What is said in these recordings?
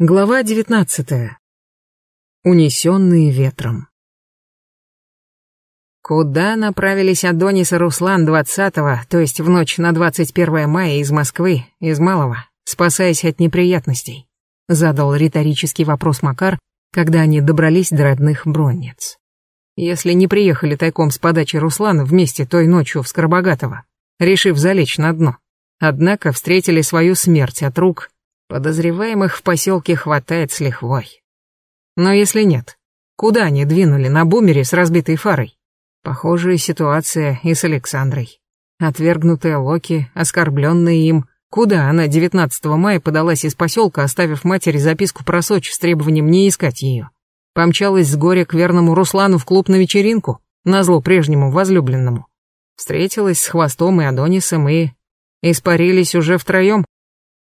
Глава девятнадцатая. Унесенные ветром. Куда направились Адонис и Руслан двадцатого, то есть в ночь на двадцать первое мая из Москвы, из Малого, спасаясь от неприятностей? Задал риторический вопрос Макар, когда они добрались до родных Бронниц. Если не приехали тайком с подачи Руслана вместе той ночью в Скоробогатово, решив залечь на дно, однако встретили свою смерть от рук Подозреваемых в поселке хватает с лихвой. Но если нет, куда они двинули на бумере с разбитой фарой? Похожая ситуация и с Александрой. Отвергнутая Локи, оскорбленная им, куда она 19 мая подалась из поселка, оставив матери записку про Сочи с требованием не искать ее. Помчалась с горя к верному Руслану в клуб на вечеринку, назло прежнему возлюбленному. Встретилась с Хвостом и Адонисом и... Испарились уже втроем,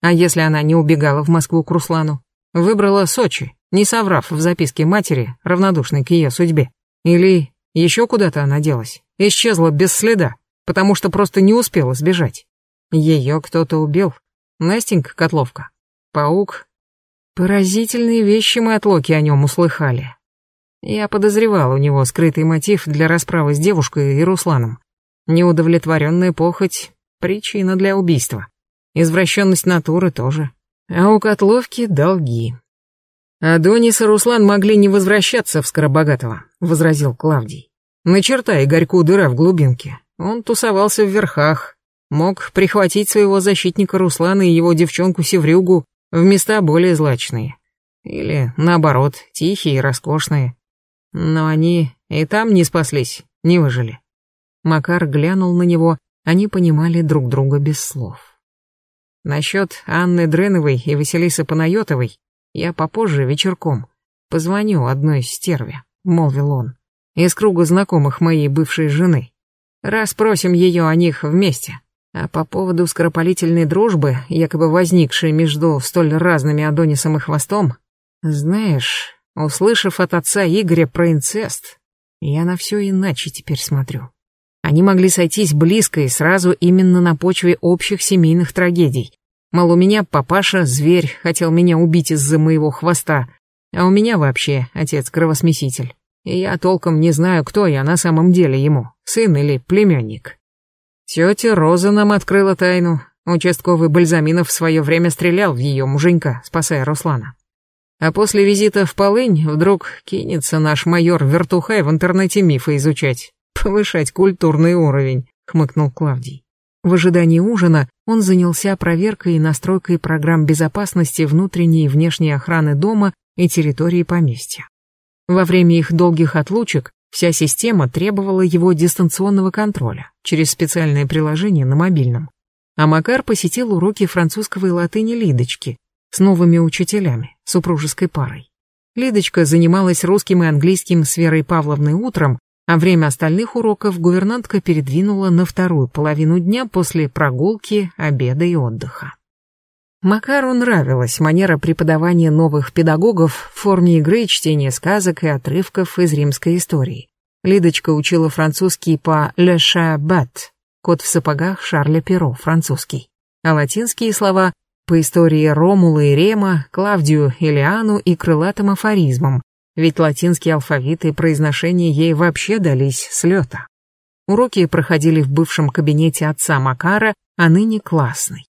а если она не убегала в Москву к Руслану? Выбрала Сочи, не соврав в записке матери, равнодушной к ее судьбе. Или еще куда-то она делась, исчезла без следа, потому что просто не успела сбежать. Ее кто-то убил. Настенька Котловка. Паук. Поразительные вещи мы от Локи о нем услыхали. Я подозревал у него скрытый мотив для расправы с девушкой и Русланом. Неудовлетворенная похоть — причина для убийства. Извращенность натуры тоже. А у Котловки долги. «Адонис и Руслан могли не возвращаться в Скоробогатого», — возразил Клавдий. «Начертай Игорьку дыра в глубинке. Он тусовался в верхах, мог прихватить своего защитника Руслана и его девчонку Севрюгу в места более злачные. Или, наоборот, тихие и роскошные. Но они и там не спаслись, не выжили». Макар глянул на него, они понимали друг друга без слов. Насчет Анны Дреновой и Василисы Панайотовой я попозже вечерком позвоню одной стерве, молвил он, из круга знакомых моей бывшей жены. Расспросим ее о них вместе. А по поводу скоропалительной дружбы, якобы возникшей между столь разными Адонисом и Хвостом, знаешь, услышав от отца Игоря про инцест, я на все иначе теперь смотрю. Они могли сойтись близко и сразу именно на почве общих семейных трагедий. Мол, у меня папаша, зверь, хотел меня убить из-за моего хвоста, а у меня вообще отец кровосмеситель. И я толком не знаю, кто я на самом деле ему, сын или племянник. Тетя Роза нам открыла тайну. Участковый Бальзаминов в свое время стрелял в ее муженька, спасая Руслана. А после визита в Полынь вдруг кинется наш майор Вертухай в интернете мифы изучать. Повышать культурный уровень, хмыкнул Клавдий. В ожидании ужина он занялся проверкой и настройкой программ безопасности внутренней и внешней охраны дома и территории поместья. Во время их долгих отлучек вся система требовала его дистанционного контроля через специальное приложение на мобильном. А Макар посетил уроки французского и латыни Лидочки с новыми учителями, супружеской парой. Лидочка занималась русским и английским с Верой Павловной утром, а время остальных уроков гувернантка передвинула на вторую половину дня после прогулки, обеда и отдыха. Макару нравилась манера преподавания новых педагогов в форме игры чтения сказок и отрывков из римской истории. Лидочка учила французский по «le chat кот в сапогах Шарля Перо, французский, а латинские слова по истории Ромула и Рема, Клавдию, Илиану и крылатым афоризмам, ведь латинский алфавит и произношение ей вообще дались с лета. Уроки проходили в бывшем кабинете отца Макара, а ныне классный.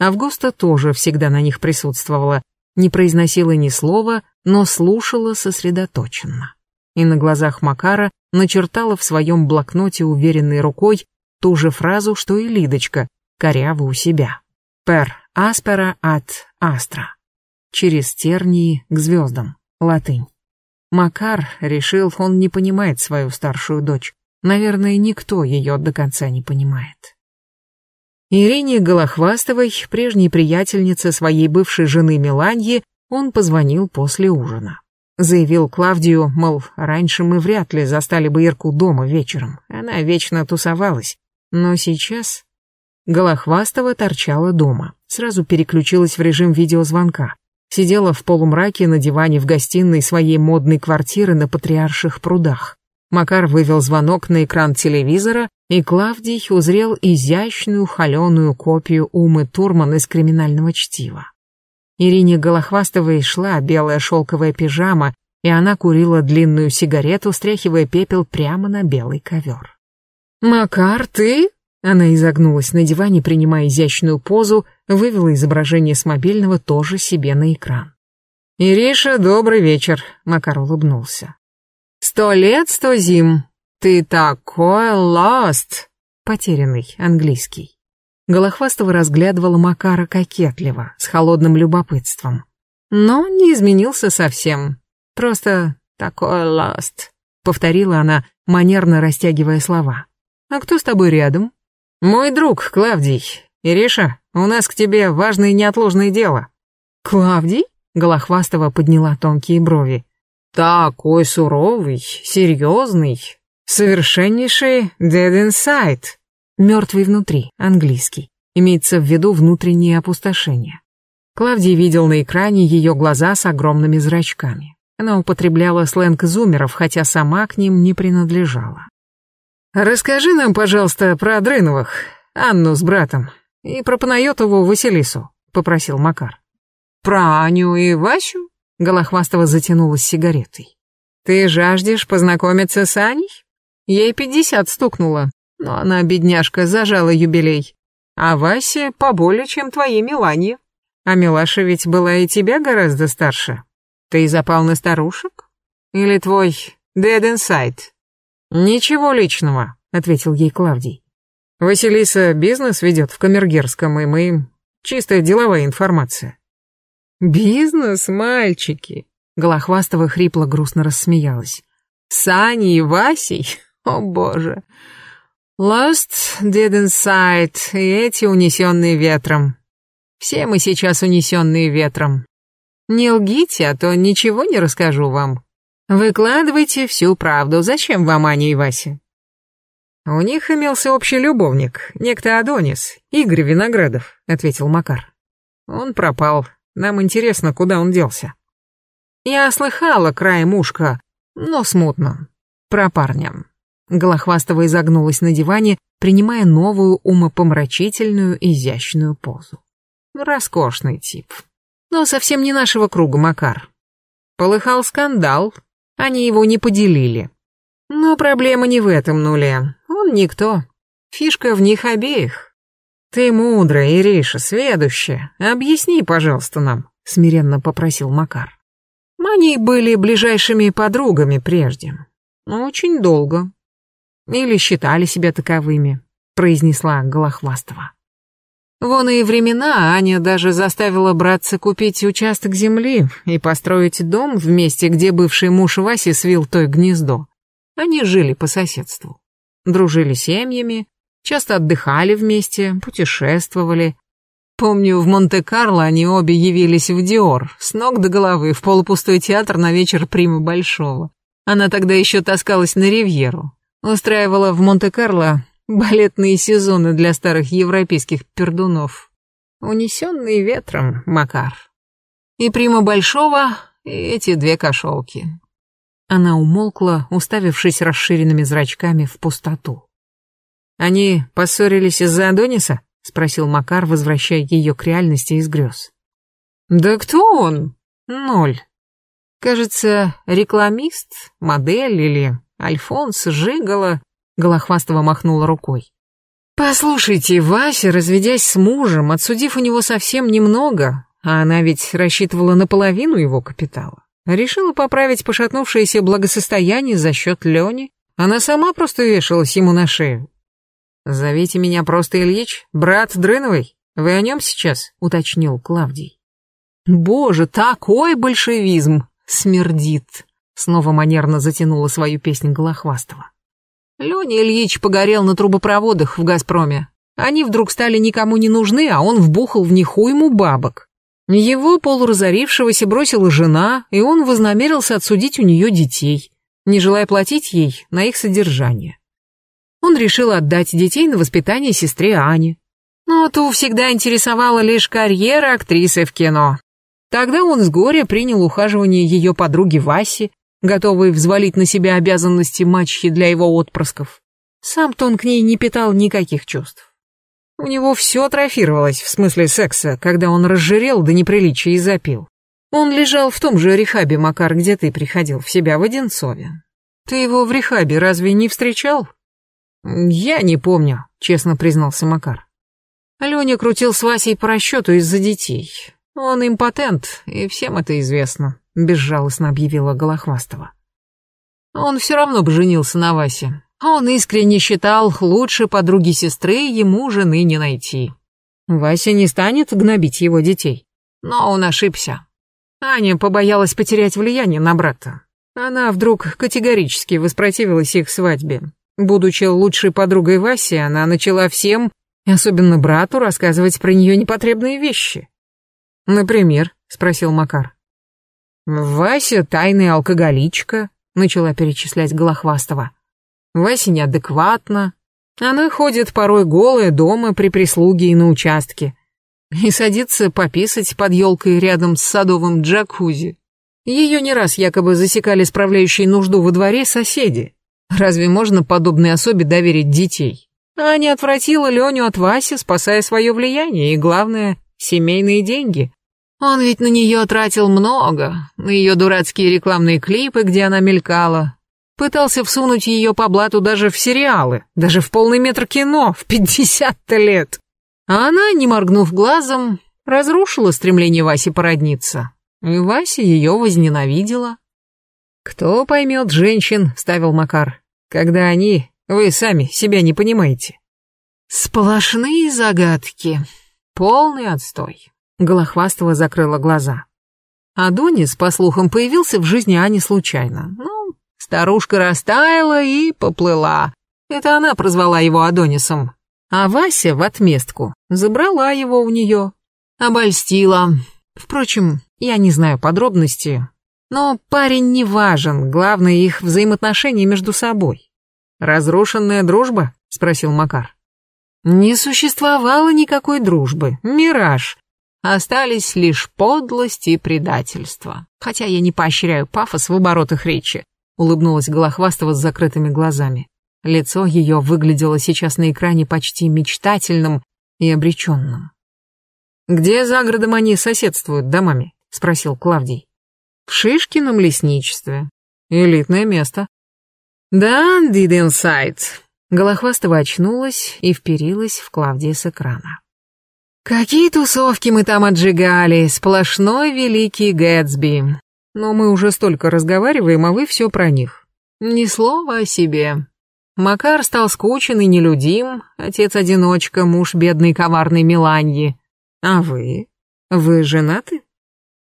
Августа тоже всегда на них присутствовала, не произносила ни слова, но слушала сосредоточенно. И на глазах Макара начертала в своем блокноте уверенной рукой ту же фразу, что и Лидочка, коряво у себя. «Per aspera ad astra» — через тернии к звездам, латынь. Макар решил, он не понимает свою старшую дочь. Наверное, никто ее до конца не понимает. Ирине Голохвастовой, прежней приятельнице своей бывшей жены Миланьи, он позвонил после ужина. Заявил Клавдию, мол, раньше мы вряд ли застали бы Ирку дома вечером. Она вечно тусовалась. Но сейчас... Голохвастова торчала дома. Сразу переключилась в режим видеозвонка сидела в полумраке на диване в гостиной своей модной квартиры на Патриарших прудах. Макар вывел звонок на экран телевизора, и Клавдий узрел изящную холеную копию Умы Турман из криминального чтива. Ирине Голохвастовой шла белая шелковая пижама, и она курила длинную сигарету, стряхивая пепел прямо на белый ковер. «Макар, ты?» Она изогнулась на диване, принимая изящную позу, вывела изображение с мобильного тоже себе на экран. «Ириша, добрый вечер», — Макар улыбнулся. «Сто лет, сто зим. Ты такой lost!» Потерянный, английский. Голохвастова разглядывала Макара кокетливо, с холодным любопытством. Но не изменился совсем. Просто такой lost, повторила она, манерно растягивая слова. «А кто с тобой рядом?» «Мой друг, Клавдий. Ириша, у нас к тебе важное и неотложное дело». «Клавдий?» Голохвастова подняла тонкие брови. «Такой суровый, серьезный, совершеннейший dead inside». Мертвый внутри, английский. Имеется в виду внутреннее опустошение. Клавдий видел на экране ее глаза с огромными зрачками. Она употребляла сленг зумеров, хотя сама к ним не принадлежала. «Расскажи нам, пожалуйста, про Дрыновых, Анну с братом, и про Панайотову Василису», — попросил Макар. Про Аню и Васю? Голохвастова затянулась сигаретой. Ты жаждешь познакомиться с Аней? Ей пятьдесят стукнуло, но она, бедняжка, зажала юбилей. А Вася поболее, чем твоей Милане. А Милаша ведь была и тебя гораздо старше. Ты запал на старушек? Или твой dead inside? Ничего личного, ответил ей Клавдий. Василиса бизнес ведет в Камергерском, и мы... Чистая деловая информация. «Бизнес, мальчики!» Голохвастова хрипло грустно рассмеялась. «С Аней и Васей? О боже!» «Lost, dead inside, и эти унесенные ветром. Все мы сейчас унесенные ветром. Не лгите, а то ничего не расскажу вам. Выкладывайте всю правду, зачем вам Аня и Вася?» «У них имелся общий любовник, некто Адонис, Игорь Виноградов», — ответил Макар. «Он пропал, нам интересно, куда он делся. Я слыхала краем ушка, но смутно. Про парня. Голохвастова изогнулась на диване, принимая новую умопомрачительную изящную позу. Роскошный тип. Но совсем не нашего круга, Макар. Полыхал скандал, они его не поделили. Но проблема не в этом нуле. Он никто. Фишка в них обеих. «Ты мудрая, Ириша, сведущая. Объясни, пожалуйста, нам», — смиренно попросил Макар. Они были ближайшими подругами прежде. Очень долго. Или считали себя таковыми, произнесла Голохвастова. Вон и времена Аня даже заставила братца купить участок земли и построить дом в месте, где бывший муж Васи свил той гнездо. Они жили по соседству. Дружили семьями, Часто отдыхали вместе, путешествовали. Помню, в Монте-Карло они обе явились в Диор, с ног до головы, в полупустой театр на вечер Прима Большого. Она тогда еще таскалась на Ривьеру. Устраивала в Монте-Карло балетные сезоны для старых европейских пердунов. Унесенные ветром, Макар. И Прима Большого, и эти две кошелки. Она умолкла, уставившись расширенными зрачками в пустоту. «Они поссорились из-за Адониса?» — спросил Макар, возвращая ее к реальности из грез. «Да кто он? Ноль. Кажется, рекламист, модель или Альфонс Жигала», — Голохвастова махнула рукой. «Послушайте, Вася, разведясь с мужем, отсудив у него совсем немного, а она ведь рассчитывала на половину его капитала, решила поправить пошатнувшееся благосостояние за счет Лени, она сама просто вешалась ему на шею. «Зовите меня просто Ильич, брат Дрыновой. Вы о нем сейчас?» — уточнил Клавдий. «Боже, такой большевизм! Смердит!» Снова манерно затянула свою песню Голохвастова. Леня Ильич погорел на трубопроводах в «Газпроме». Они вдруг стали никому не нужны, а он вбухал в них уйму бабок. Его полуразорившегося бросила жена, и он вознамерился отсудить у нее детей, не желая платить ей на их содержание он решил отдать детей на воспитание сестре Ане. Но ту всегда интересовала лишь карьера актрисы в кино. Тогда он с горя принял ухаживание ее подруги Васи, готовой взвалить на себя обязанности мачехи для его отпрысков. Сам-то он к ней не питал никаких чувств. У него все атрофировалось в смысле секса, когда он разжирел до неприличия и запил. Он лежал в том же рехабе, Макар, где ты приходил в себя в Одинцове. Ты его в рехабе разве не встречал? Я не помню, честно признался Макар. Леня крутил с Васей по расчету из-за детей. Он импотент, и всем это известно, безжалостно объявила Голохвастова. Он все равно бы женился на Васе. Он искренне считал, лучше подруги сестры ему жены не найти. Вася не станет гнобить его детей. Но он ошибся. Аня побоялась потерять влияние на брата. Она вдруг категорически воспротивилась их свадьбе. Будучи лучшей подругой Васи, она начала всем, особенно брату, рассказывать про нее непотребные вещи. «Например?» — спросил Макар. «Вася тайная алкоголичка», — начала перечислять Голохвастова. «Вася неадекватна. Она ходит порой голая дома при прислуге и на участке. И садится пописать под елкой рядом с садовым джакузи. Ее не раз якобы засекали справляющие нужду во дворе соседи. Разве можно подобной особе доверить детей? А не отвратила Леню от Васи, спасая свое влияние и, главное, семейные деньги. Он ведь на нее тратил много, на ее дурацкие рекламные клипы, где она мелькала. Пытался всунуть ее по блату даже в сериалы, даже в полный метр кино, в пятьдесят-то лет. А она, не моргнув глазом, разрушила стремление Васи породниться. И Вася ее возненавидела. «Кто поймет женщин», — ставил Макар, «когда они, вы сами, себя не понимаете». «Сплошные загадки. Полный отстой». Голохвастова закрыла глаза. Адонис, по слухам, появился в жизни Ани случайно. Ну, старушка растаяла и поплыла. Это она прозвала его Адонисом. А Вася в отместку забрала его у нее. Обольстила. Впрочем, я не знаю подробностей, но парень не важен, главное их взаимоотношения между собой. «Разрушенная дружба?» — спросил Макар. «Не существовало никакой дружбы, мираж. Остались лишь подлость и предательство. Хотя я не поощряю пафос в оборотах речи», — улыбнулась Голохвастова с закрытыми глазами. Лицо ее выглядело сейчас на экране почти мечтательным и обреченным. «Где за городом они соседствуют домами?» — спросил Клавдий. «В Шишкином лесничестве. Элитное место». «Да, did inside». Голохвастова очнулась и вперилась в Клавдия с экрана. «Какие тусовки мы там отжигали, сплошной великий Гэтсби. Но мы уже столько разговариваем, а вы все про них. Ни слова о себе. Макар стал скучен и нелюдим, отец-одиночка, муж бедной коварной Миланьи. А вы? Вы женаты?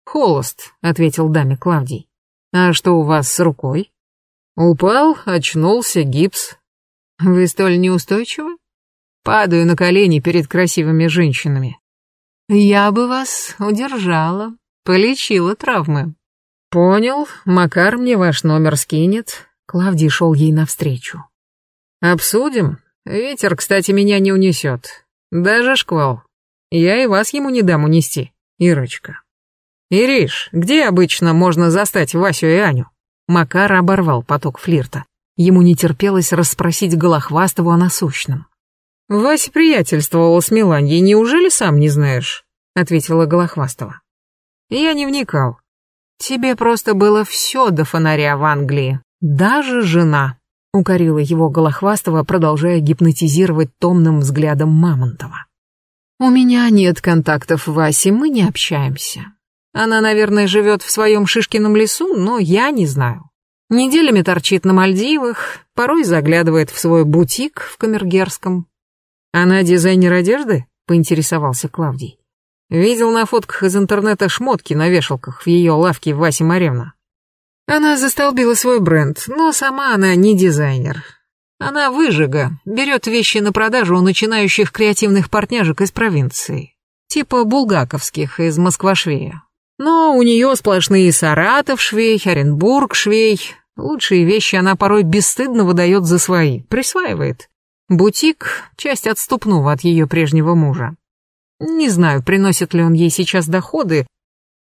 «Холост», — ответил даме Клавдий. «А что у вас с рукой?» «Упал, очнулся, гипс». «Вы столь неустойчивы?» «Падаю на колени перед красивыми женщинами». «Я бы вас удержала, полечила травмы». «Понял, Макар мне ваш номер скинет». Клавдий шел ей навстречу. «Обсудим. Ветер, кстати, меня не унесет. Даже шквал. Я и вас ему не дам унести, Ирочка». «Ириш, где обычно можно застать Васю и Аню?» Макар оборвал поток флирта. Ему не терпелось расспросить Голохвастову о насущном. «Вася приятельствовал с Миланьей, неужели сам не знаешь?» — ответила Голохвастова. «Я не вникал. Тебе просто было все до фонаря в Англии, даже жена», — укорила его Голохвастова, продолжая гипнотизировать томным взглядом Мамонтова. «У меня нет контактов в Васе, мы не общаемся. Она, наверное, живет в своем Шишкином лесу, но я не знаю. Неделями торчит на Мальдивах, порой заглядывает в свой бутик в Камергерском. Она дизайнер одежды? Поинтересовался Клавдий. Видел на фотках из интернета шмотки на вешалках в ее лавке в Васе Маревна. Она застолбила свой бренд, но сама она не дизайнер. Она выжига, берет вещи на продажу у начинающих креативных партняжек из провинции, типа булгаковских из Москва-Швея. Но у нее сплошные Саратов швей, Оренбург швей. Лучшие вещи она порой бесстыдно выдает за свои, присваивает. Бутик — часть отступного от ее прежнего мужа. Не знаю, приносит ли он ей сейчас доходы.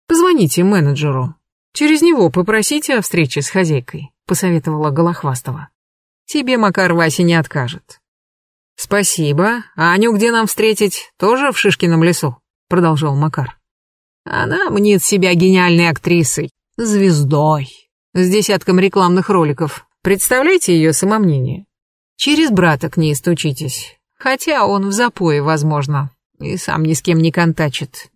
Позвоните менеджеру. Через него попросите о встрече с хозяйкой, посоветовала Голохвастова. Тебе Макар Вася не откажет. Спасибо. А Аню где нам встретить? Тоже в Шишкином лесу? Продолжал Макар. Она мнит себя гениальной актрисой, звездой, с десятком рекламных роликов. Представляете ее самомнение? Через брата к ней стучитесь. Хотя он в запое, возможно, и сам ни с кем не контачит.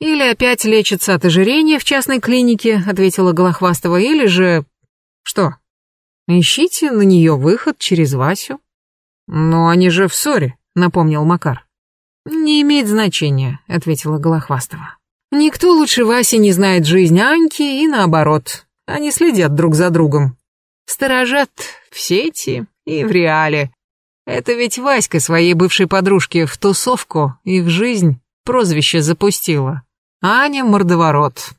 Или опять лечится от ожирения в частной клинике, ответила Голохвастова, или же... Что? Ищите на нее выход через Васю. Но они же в ссоре, напомнил Макар. Не имеет значения, ответила Голохвастова. Никто лучше Васи не знает жизнь Аньки и наоборот. Они следят друг за другом. Сторожат в сети и в реале. Это ведь Васька своей бывшей подружке в тусовку и в жизнь прозвище запустила. Аня мордоворот.